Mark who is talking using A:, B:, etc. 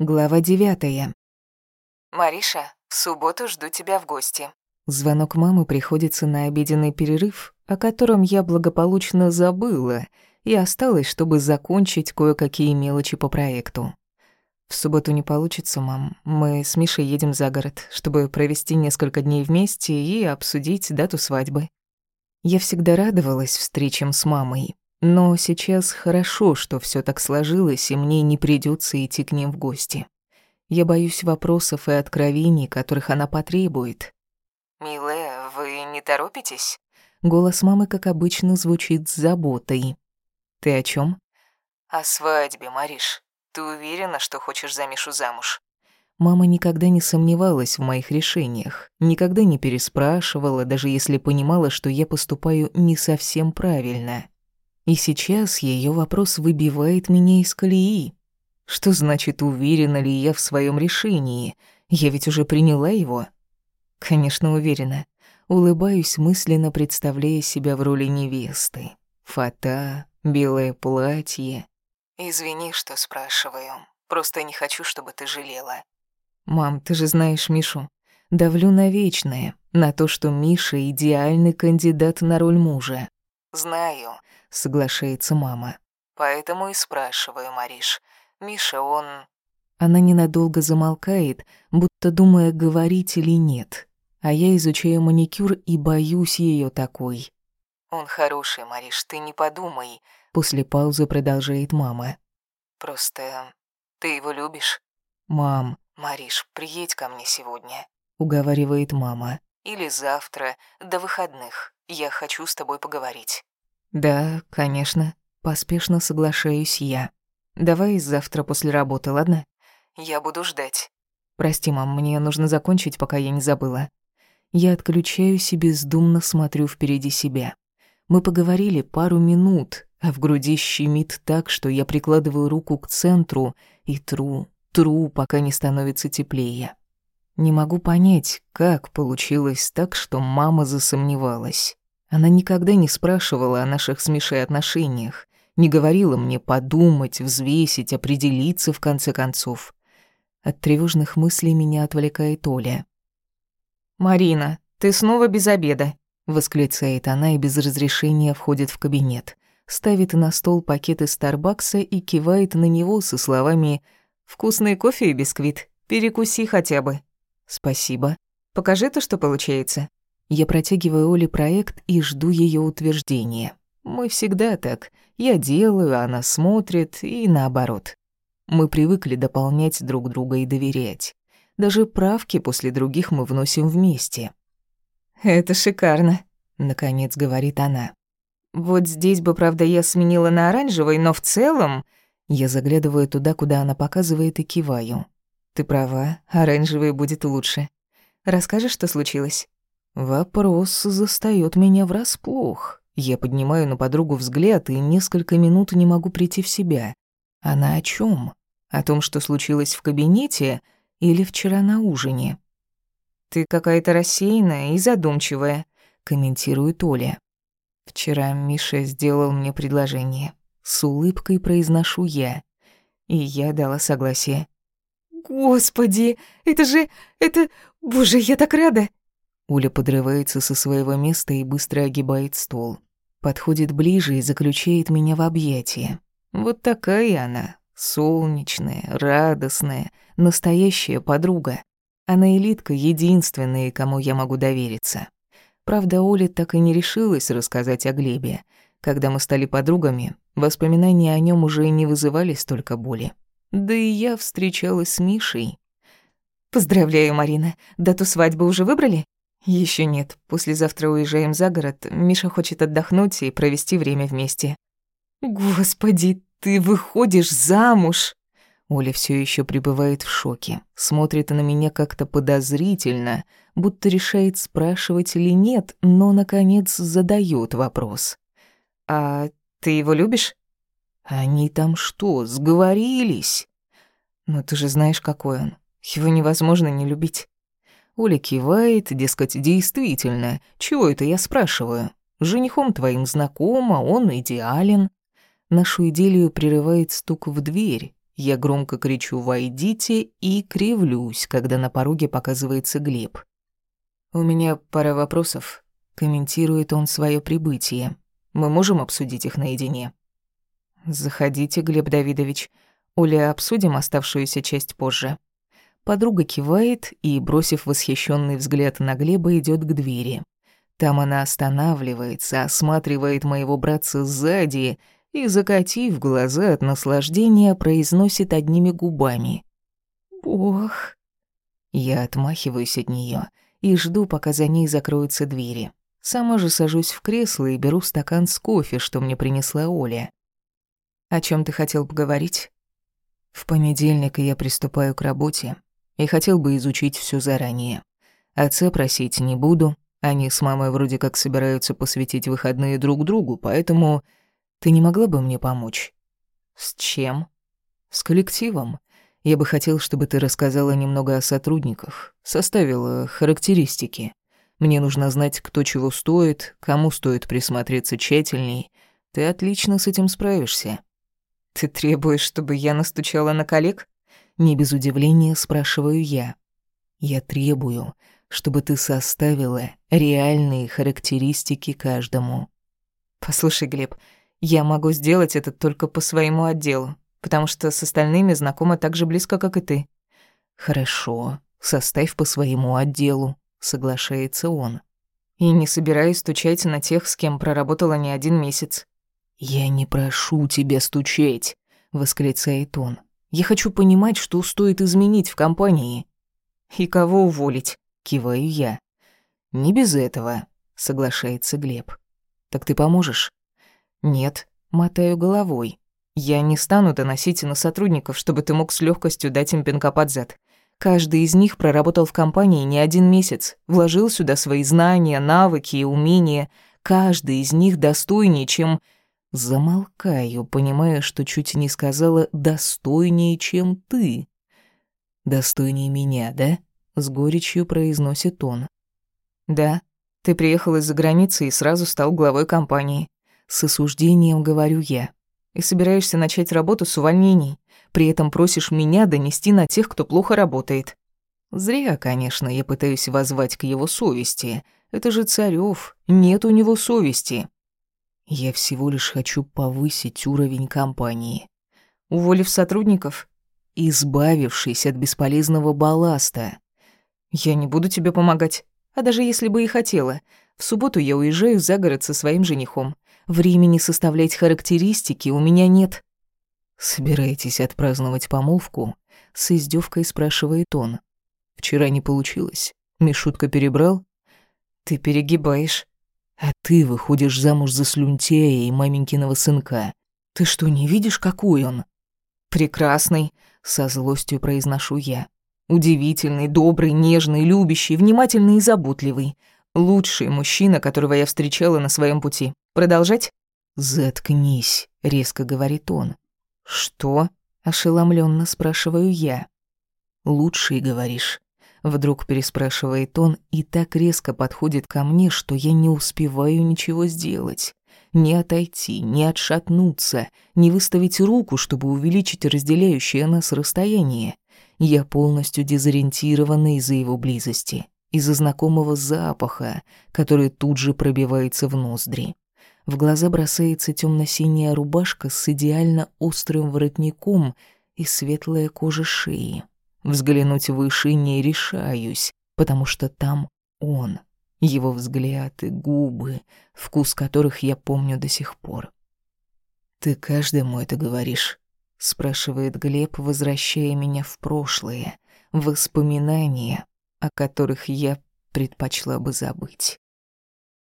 A: Глава девятая.
B: «Мариша, в субботу жду тебя в гости».
A: Звонок мамы приходится на обеденный перерыв, о котором я благополучно забыла и осталась, чтобы закончить кое-какие мелочи по проекту. В субботу не получится, мам. Мы с Мишей едем за город, чтобы провести несколько дней вместе и обсудить дату свадьбы. Я всегда радовалась встречам с мамой, но сейчас хорошо, что все так сложилось, и мне не придется идти к ним в гости. Я боюсь вопросов и откровений, которых она потребует.
B: «Милая, вы не торопитесь?»
A: Голос мамы, как обычно, звучит с заботой. «Ты о чем?
B: «О свадьбе, Мариш. Ты уверена, что хочешь за Мишу замуж?»
A: Мама никогда не сомневалась в моих решениях, никогда не переспрашивала, даже если понимала, что я поступаю не совсем правильно. И сейчас ее вопрос выбивает меня из колеи. Что значит, уверена ли я в своем решении? Я ведь уже приняла его. Конечно, уверена. Улыбаюсь, мысленно представляя себя в роли невесты. Фата, белое платье.
B: «Извини, что спрашиваю. Просто не хочу, чтобы ты жалела».
A: «Мам, ты же знаешь Мишу. Давлю на вечное, на то, что Миша — идеальный кандидат на роль мужа».
B: «Знаю.
A: — соглашается мама.
B: «Поэтому и спрашиваю, Мариш. Миша, он...»
A: Она ненадолго замолкает, будто думая, говорить или нет. А я изучаю маникюр и боюсь ее такой.
B: «Он хороший, Мариш, ты не подумай», —
A: после паузы продолжает мама.
B: «Просто ты его любишь?»
A: «Мам...»
B: «Мариш, приедь ко мне сегодня», —
A: уговаривает мама.
B: «Или завтра, до выходных. Я хочу с тобой поговорить».
A: «Да, конечно. Поспешно соглашаюсь я. Давай завтра после работы, ладно?»
B: «Я буду ждать».
A: «Прости, мам, мне нужно закончить, пока я не забыла». Я отключаюсь и бездумно смотрю впереди себя. Мы поговорили пару минут, а в груди щемит так, что я прикладываю руку к центру и тру, тру, пока не становится теплее. Не могу понять, как получилось так, что мама засомневалась. Она никогда не спрашивала о наших с Мишей отношениях, не говорила мне подумать, взвесить, определиться в конце концов. От тревожных мыслей меня отвлекает Оля.
B: «Марина, ты снова без обеда», —
A: восклицает она и без разрешения входит в кабинет, ставит на стол пакеты Старбакса и кивает на него со словами «Вкусный кофе и бисквит, перекуси хотя бы». «Спасибо.
B: Покажи то, что получается».
A: Я протягиваю Оле проект и жду ее утверждения. Мы всегда так. Я делаю, она смотрит, и наоборот. Мы привыкли дополнять друг друга и доверять. Даже правки после других мы вносим вместе.
B: «Это шикарно», —
A: наконец говорит она.
B: «Вот здесь бы, правда, я сменила на оранжевый, но в целом...»
A: Я заглядываю туда, куда она показывает, и киваю. «Ты права, оранжевый будет лучше. Расскажешь, что случилось?» Вопрос застаёт меня врасплох. Я поднимаю на подругу взгляд и несколько минут не могу прийти в себя. Она о чём? О том, что случилось в кабинете или вчера на ужине?
B: «Ты какая-то рассеянная и задумчивая», —
A: комментирует Оля. Вчера Миша сделал мне предложение. С улыбкой произношу я. И я дала согласие.
B: «Господи, это же... это... Боже, я так рада!»
A: Уля подрывается со своего места и быстро огибает стол. Подходит ближе и заключает меня в объятия. Вот такая она, солнечная, радостная, настоящая подруга. Она элитка единственная, кому я могу довериться. Правда, Оля так и не решилась рассказать о Глебе. Когда мы стали подругами, воспоминания о нем уже не вызывали столько боли. Да и я встречалась с Мишей.
B: «Поздравляю, Марина. Дату свадьбы уже выбрали?»
A: Еще нет. Послезавтра уезжаем за город. Миша хочет отдохнуть и провести время вместе.
B: Господи, ты выходишь замуж?
A: Оля все еще пребывает в шоке, смотрит на меня как-то подозрительно, будто решает спрашивать или нет, но наконец задает вопрос.
B: А ты его любишь?
A: Они там что, сговорились? Ну ты же знаешь, какой он. Его невозможно не любить. Оля кивает, дескать, действительно. Чего это я спрашиваю? Женихом твоим знакомо, он идеален. Нашу идиллию прерывает стук в дверь. Я громко кричу «Войдите!» и кривлюсь, когда на пороге показывается Глеб. «У меня пара вопросов», — комментирует он свое прибытие. «Мы можем обсудить их наедине?» «Заходите, Глеб Давидович. Оля, обсудим оставшуюся часть позже». Подруга кивает и, бросив восхищенный взгляд на Глеба, идет к двери. Там она останавливается, осматривает моего братца сзади и, закатив глаза от наслаждения, произносит одними губами. «Бог». Я отмахиваюсь от нее и жду, пока за ней закроются двери. Сама же сажусь в кресло и беру стакан с кофе, что мне принесла Оля. «О чем ты хотел поговорить?» «В понедельник я приступаю к работе и хотел бы изучить все заранее. Отца просить не буду, они с мамой вроде как собираются посвятить выходные друг другу, поэтому ты не могла бы мне помочь?» «С чем?» «С коллективом. Я бы хотел, чтобы ты рассказала немного о сотрудниках, составила характеристики. Мне нужно знать, кто чего стоит, кому стоит присмотреться тщательней. Ты отлично с этим справишься». «Ты требуешь, чтобы я настучала на коллег?» Не без удивления спрашиваю я. «Я требую, чтобы ты составила реальные характеристики каждому». «Послушай, Глеб, я могу сделать это только по своему отделу, потому что с остальными знакома так же близко, как и ты». «Хорошо, составь по своему отделу», — соглашается он. «И не собираюсь стучать на тех, с кем проработала не один месяц». «Я не прошу тебя стучать», — восклицает он. «Я хочу понимать, что стоит изменить в компании». «И кого уволить?» — киваю я. «Не без этого», — соглашается Глеб. «Так ты поможешь?» «Нет», — мотаю головой. «Я не стану доносить на сотрудников, чтобы ты мог с легкостью дать им пинка под зад. Каждый из них проработал в компании не один месяц, вложил сюда свои знания, навыки и умения. Каждый из них достойнее, чем Замолкаю, понимая, что чуть не сказала «достойнее, чем ты». «Достойнее меня, да?» — с горечью произносит он. «Да, ты приехал из-за границы и сразу стал главой компании. С осуждением говорю я. И собираешься начать работу с увольнений. При этом просишь меня донести на тех, кто плохо работает. Зря, конечно, я пытаюсь воззвать к его совести. Это же Царёв, нет у него совести. Я всего лишь хочу повысить уровень компании. Уволив сотрудников, избавившись от бесполезного балласта. Я не буду тебе помогать. А даже если бы и хотела, в субботу я уезжаю за город со своим женихом. Времени составлять характеристики у меня нет. Собираетесь отпраздновать помолвку? С издевкой спрашивает он. Вчера не получилось. Мишутка перебрал? Ты перегибаешь. А ты выходишь замуж за слюнтея и маменькиного сынка. Ты что, не видишь, какой он? Прекрасный, со злостью произношу я. Удивительный, добрый, нежный, любящий, внимательный и заботливый. Лучший мужчина, которого я встречала на своем пути. Продолжать? Заткнись, резко говорит он. Что? ошеломленно спрашиваю я. Лучший, говоришь. Вдруг переспрашивает он и так резко подходит ко мне, что я не успеваю ничего сделать. Не отойти, не отшатнуться, не выставить руку, чтобы увеличить разделяющее нас расстояние. Я полностью дезориентирована из-за его близости, из-за знакомого запаха, который тут же пробивается в ноздри. В глаза бросается темно-синяя рубашка с идеально острым воротником и светлая кожа шеи. Взглянуть выше не решаюсь, потому что там он, его взгляд и губы, вкус которых я помню до сих пор. «Ты каждому это говоришь?» — спрашивает Глеб, возвращая меня в прошлое, воспоминания, о которых я предпочла бы забыть.